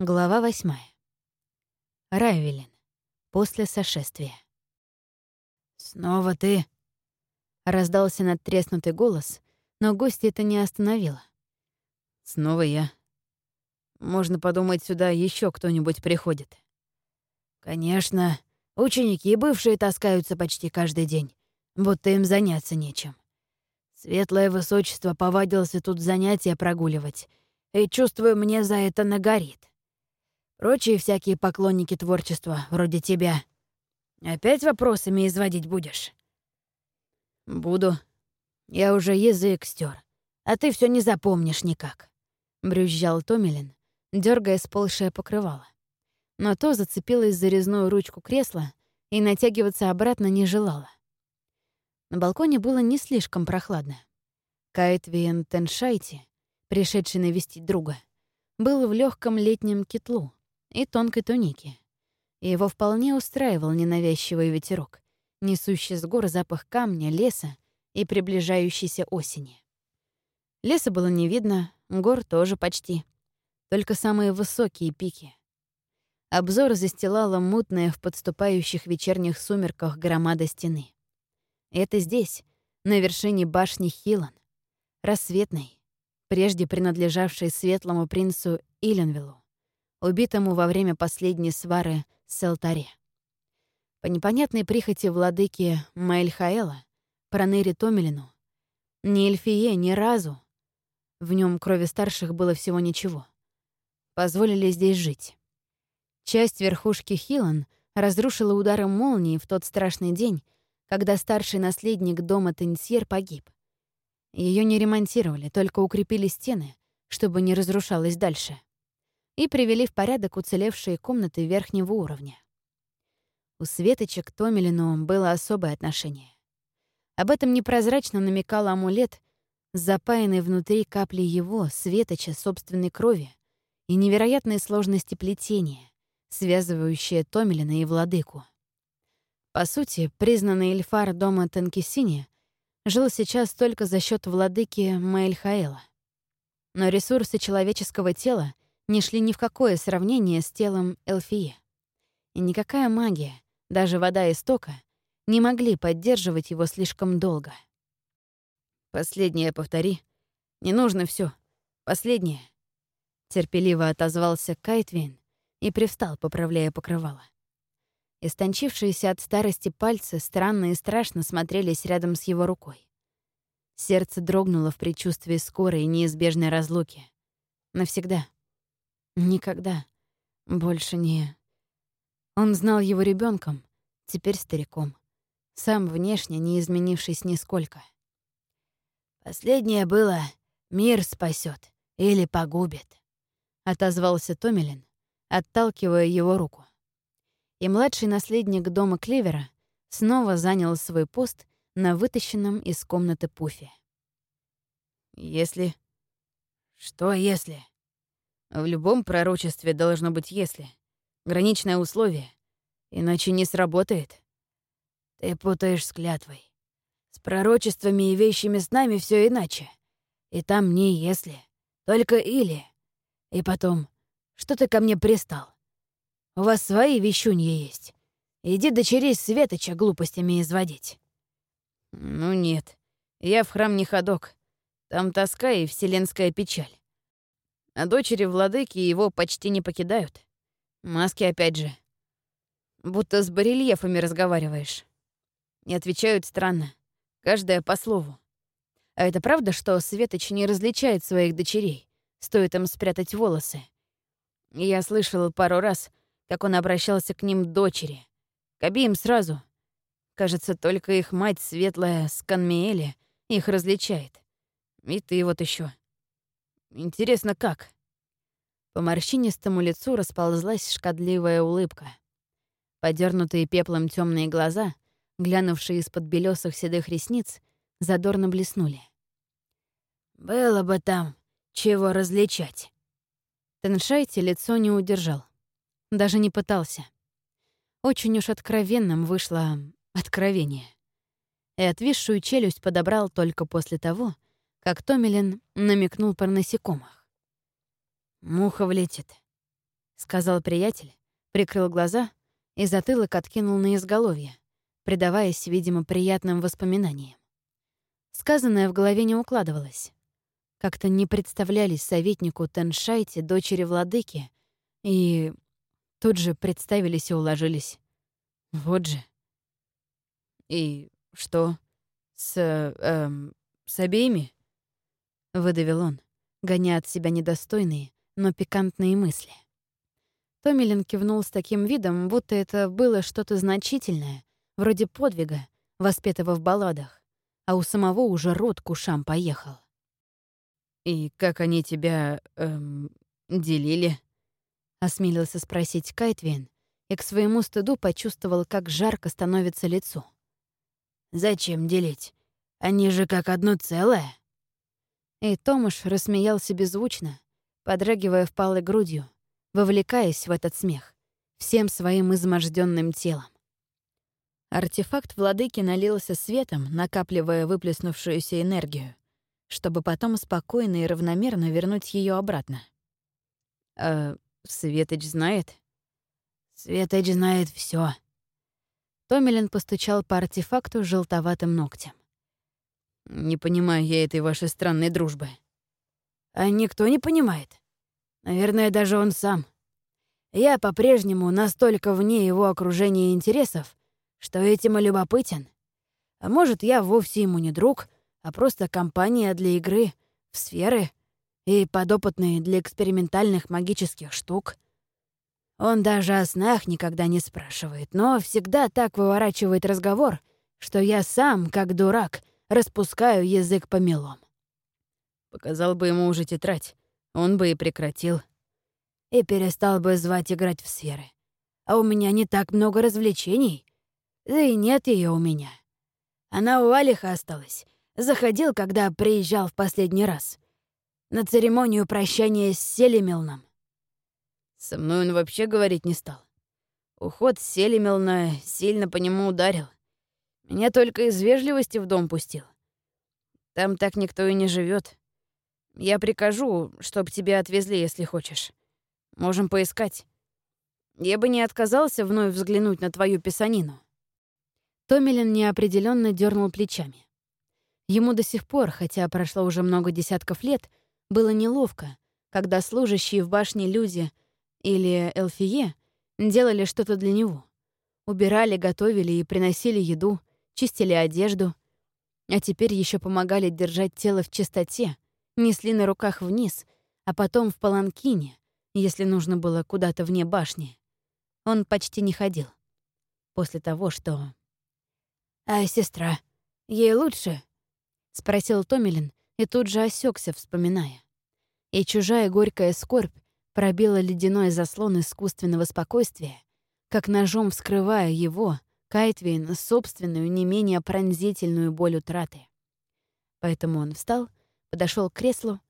Глава восьмая. Райвелин. После сошествия. «Снова ты?» Раздался надтреснутый голос, но гостя это не остановило. «Снова я. Можно подумать, сюда еще кто-нибудь приходит». «Конечно. Ученики бывшие таскаются почти каждый день, будто им заняться нечем. Светлое высочество повадился тут занятия прогуливать, и, чувствую, мне за это нагорит. Прочие всякие поклонники творчества, вроде тебя. Опять вопросами изводить будешь? Буду. Я уже язык стер, а ты все не запомнишь никак. Брюзжал Томилин, дергая сползшее покрывало. Но то зацепилась за резную ручку кресла и натягиваться обратно не желала. На балконе было не слишком прохладно. Кайтвиен Теншайти, пришедший навестить друга, был в легком летнем китлу, и тонкой туники. И его вполне устраивал ненавязчивый ветерок, несущий с гор запах камня, леса и приближающейся осени. Леса было не видно, гор тоже почти. Только самые высокие пики. Обзор застилала мутная в подступающих вечерних сумерках громада стены. Это здесь, на вершине башни Хилан, рассветной, прежде принадлежавшей светлому принцу Иленвиллу, убитому во время последней свары с Алтаре. По непонятной прихоти владыки Маэльхаэла, Проныри Томилину, ни Эльфие ни разу, в нем крови старших было всего ничего, позволили здесь жить. Часть верхушки Хилан разрушила ударом молнии в тот страшный день, когда старший наследник дома Тенсьер погиб. Ее не ремонтировали, только укрепили стены, чтобы не разрушалось дальше и привели в порядок уцелевшие комнаты верхнего уровня. У Светочек к Томилину было особое отношение. Об этом непрозрачно намекал амулет, запаянный внутри капли его, Светоча, собственной крови и невероятной сложности плетения, связывающее Томилина и владыку. По сути, признанный Эльфар дома Танкисини жил сейчас только за счет владыки Маэльхаэла. Но ресурсы человеческого тела не шли ни в какое сравнение с телом Элфие. И никакая магия, даже вода истока, не могли поддерживать его слишком долго. «Последнее повтори. Не нужно все. Последнее». Терпеливо отозвался Кайтвин и привстал, поправляя покрывало. Истончившиеся от старости пальцы странно и страшно смотрелись рядом с его рукой. Сердце дрогнуло в предчувствии скорой и неизбежной разлуки. Навсегда. Никогда. Больше не... Он знал его ребенком, теперь стариком. Сам внешне не изменившись нисколько. «Последнее было «мир спасет или погубит», — отозвался Томилин, отталкивая его руку. И младший наследник дома Клевера снова занял свой пост на вытащенном из комнаты пуфе. «Если...» «Что если?» В любом пророчестве должно быть «если». Граничное условие. Иначе не сработает. Ты путаешь с клятвой. С пророчествами и вещими снами все иначе. И там не «если», только «или». И потом, что ты ко мне пристал? У вас свои вещуньи есть. Иди дочерей Светоча глупостями изводить. Ну нет, я в храм не ходок. Там тоска и вселенская печаль. А дочери владыки его почти не покидают. Маски опять же. Будто с барельефами разговариваешь. И отвечают странно. Каждая по слову. А это правда, что Светоч не различает своих дочерей? Стоит им спрятать волосы. Я слышал пару раз, как он обращался к ним дочери. К обеим сразу. Кажется, только их мать, светлая Сканмиэли, их различает. И ты вот еще. Интересно, как? По морщинистому лицу расползлась шкодливая улыбка. Подернутые пеплом темные глаза, глянувшие из-под белесых седых ресниц, задорно блеснули. «Было бы там чего различать». Теншайте лицо не удержал. Даже не пытался. Очень уж откровенным вышло откровение. И отвисшую челюсть подобрал только после того, как Томилин намекнул про насекомых. «Муха влетит. сказал приятель, прикрыл глаза и затылок откинул на изголовье, предаваясь, видимо, приятным воспоминаниям. Сказанное в голове не укладывалось. Как-то не представлялись советнику Теншайте, дочери владыки, и тут же представились и уложились. Вот же. «И что? С... эм... с обеими?» — выдавил он, гоня от себя недостойные, но пикантные мысли. Томилин кивнул с таким видом, будто это было что-то значительное, вроде подвига, воспетого в балладах, а у самого уже рот к ушам поехал. «И как они тебя... эм... делили?» — осмелился спросить Кайтвин, и к своему стыду почувствовал, как жарко становится лицо. «Зачем делить? Они же как одно целое». И Томаш рассмеялся беззвучно, подрагивая впалой грудью, вовлекаясь в этот смех всем своим изможденным телом. Артефакт владыки налился светом, накапливая выплеснувшуюся энергию, чтобы потом спокойно и равномерно вернуть ее обратно. «А Светоч знает?» «Светоч знает все. Томилин постучал по артефакту желтоватым ногтем. «Не понимаю я этой вашей странной дружбы». «А никто не понимает. Наверное, даже он сам. Я по-прежнему настолько вне его окружения интересов, что этим и любопытен. А может, я вовсе ему не друг, а просто компания для игры в сферы и подопытные для экспериментальных магических штук. Он даже о снах никогда не спрашивает, но всегда так выворачивает разговор, что я сам, как дурак, распускаю язык помелом. Показал бы ему уже тетрадь, он бы и прекратил. И перестал бы звать играть в сферы. А у меня не так много развлечений, да и нет ее у меня. Она у Алиха осталась. Заходил, когда приезжал в последний раз. На церемонию прощания с Селимилном. Со мной он вообще говорить не стал. Уход Селимилна сильно по нему ударил. Меня только из вежливости в дом пустил. Там так никто и не живет. Я прикажу, чтоб тебя отвезли, если хочешь. Можем поискать. Я бы не отказался вновь взглянуть на твою писанину. Томилин неопределенно дернул плечами. Ему до сих пор, хотя прошло уже много десятков лет, было неловко, когда служащие в башне люди или Элфие делали что-то для него. Убирали, готовили и приносили еду, чистили одежду, а теперь еще помогали держать тело в чистоте, несли на руках вниз, а потом в паланкине, если нужно было куда-то вне башни. Он почти не ходил. После того, что «А сестра, ей лучше?» — спросил Томилин и тут же осекся, вспоминая. И чужая горькая скорбь пробила ледяной заслон искусственного спокойствия, как ножом вскрывая его, Кайтвейн, собственную, не менее пронзительную боль утраты. Поэтому он встал, подошел к креслу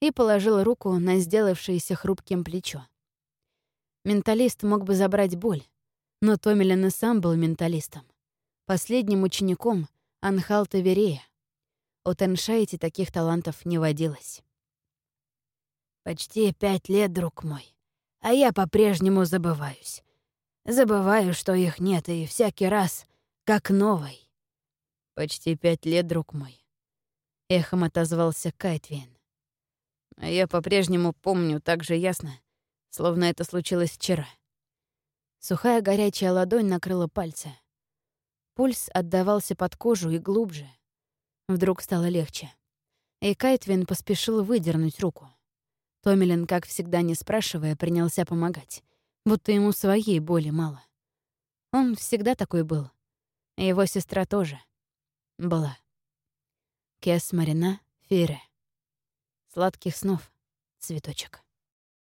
и положил руку на сделавшееся хрупким плечо. Менталист мог бы забрать боль, но Томилин и сам был менталистом последним учеником Анхалта Верея. У Теншайте таких талантов не водилось. «Почти пять лет, друг мой, а я по-прежнему забываюсь. Забываю, что их нет, и всякий раз как новый». «Почти пять лет, друг мой», — эхом отозвался Кайтвин. «А я по-прежнему помню так же ясно, словно это случилось вчера». Сухая горячая ладонь накрыла пальцы — Пульс отдавался под кожу и глубже. Вдруг стало легче. И Кайтвин поспешил выдернуть руку. Томилин, как всегда не спрашивая, принялся помогать, будто ему своей боли мало. Он всегда такой был. Его сестра тоже была. Кес Марина Фире. Сладких снов, цветочек.